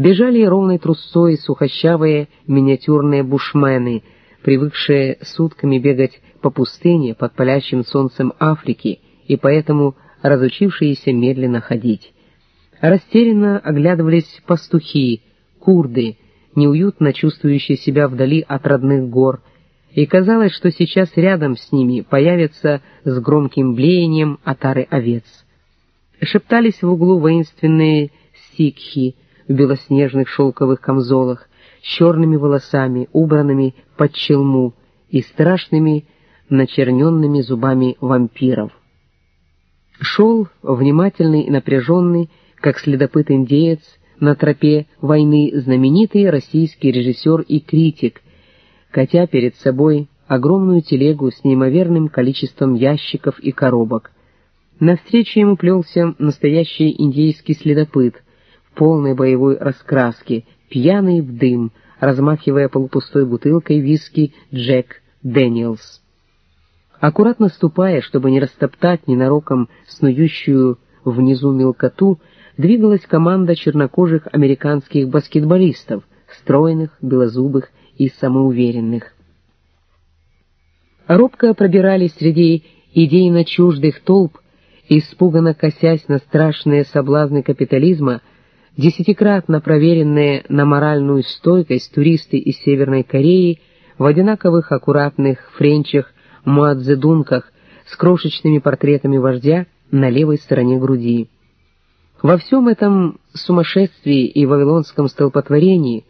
Бежали ровной трусцой сухощавые миниатюрные бушмены, привыкшие сутками бегать по пустыне под палящим солнцем Африки и поэтому разучившиеся медленно ходить. Растерянно оглядывались пастухи, курды, неуютно чувствующие себя вдали от родных гор, и казалось, что сейчас рядом с ними появятся с громким блеянием отары овец. Шептались в углу воинственные сикхи в белоснежных шелковых камзолах, с черными волосами, убранными под челму и страшными начерненными зубами вампиров. Шел внимательный и напряженный, как следопыт-индеец, на тропе войны знаменитый российский режиссер и критик, катя перед собой огромную телегу с неимоверным количеством ящиков и коробок. Навстречу ему плелся настоящий индейский следопыт в полной боевой раскраске, пьяный в дым, размахивая полупустой бутылкой виски Джек Дэниелс. Аккуратно ступая, чтобы не растоптать ненароком снующую внизу мелкоту, двигалась команда чернокожих американских баскетболистов, стройных, белозубых и самоуверенных. Робко пробирались среди идейно чуждых толп, испуганно косясь на страшные соблазны капитализма, десятикратно проверенные на моральную стойкость туристы из Северной Кореи в одинаковых аккуратных френчах, муадзедунках с крошечными портретами вождя на левой стороне груди. Во всем этом сумасшествии и вавилонском столпотворении,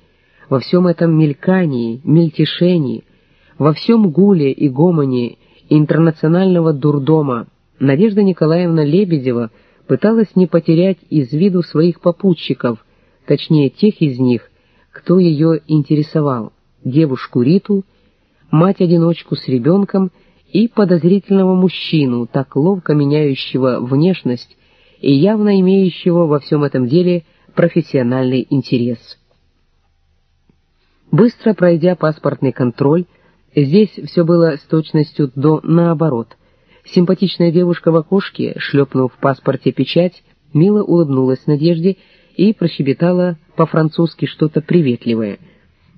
во всем этом мелькании, мельтешении, во всем гуле и гомоне интернационального дурдома Надежда Николаевна Лебедева пыталась не потерять из виду своих попутчиков, точнее тех из них, кто ее интересовал, девушку Риту, мать-одиночку с ребенком и подозрительного мужчину, так ловко меняющего внешность и явно имеющего во всем этом деле профессиональный интерес. Быстро пройдя паспортный контроль, здесь все было с точностью до наоборот. Симпатичная девушка в окошке, шлепнув в паспорте печать, мило улыбнулась Надежде и прощебетала по-французски что-то приветливое.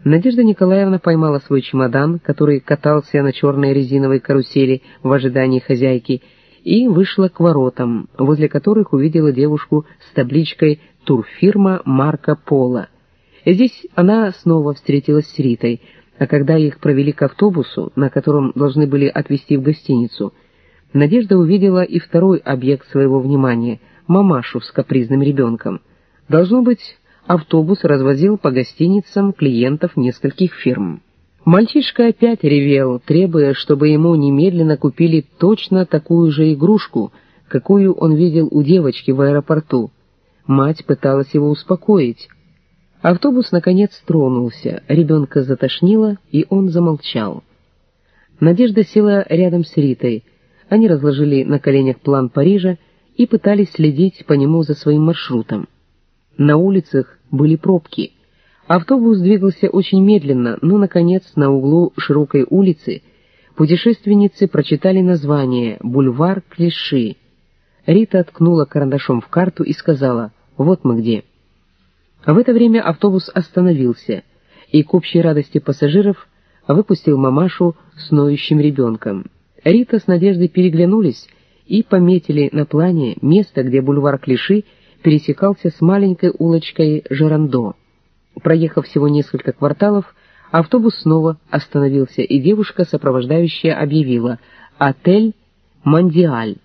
Надежда Николаевна поймала свой чемодан, который катался на черной резиновой карусели в ожидании хозяйки, и вышла к воротам, возле которых увидела девушку с табличкой «Турфирма Марко Поло». Здесь она снова встретилась с Ритой, а когда их провели к автобусу, на котором должны были отвезти в гостиницу, Надежда увидела и второй объект своего внимания — мамашу с капризным ребенком. Должно быть, автобус развозил по гостиницам клиентов нескольких фирм. Мальчишка опять ревел, требуя, чтобы ему немедленно купили точно такую же игрушку, какую он видел у девочки в аэропорту. Мать пыталась его успокоить. Автобус, наконец, тронулся, ребенка затошнило, и он замолчал. Надежда села рядом с Ритой. Они разложили на коленях план Парижа и пытались следить по нему за своим маршрутом. На улицах были пробки — Автобус двигался очень медленно, но, наконец, на углу широкой улицы путешественницы прочитали название «Бульвар Клиши». Рита ткнула карандашом в карту и сказала «Вот мы где». В это время автобус остановился, и к общей радости пассажиров выпустил мамашу с ноющим ребенком. Рита с Надеждой переглянулись и пометили на плане место, где бульвар Клиши пересекался с маленькой улочкой Жерандо. Проехав всего несколько кварталов, автобус снова остановился, и девушка, сопровождающая, объявила «Отель Мандиаль».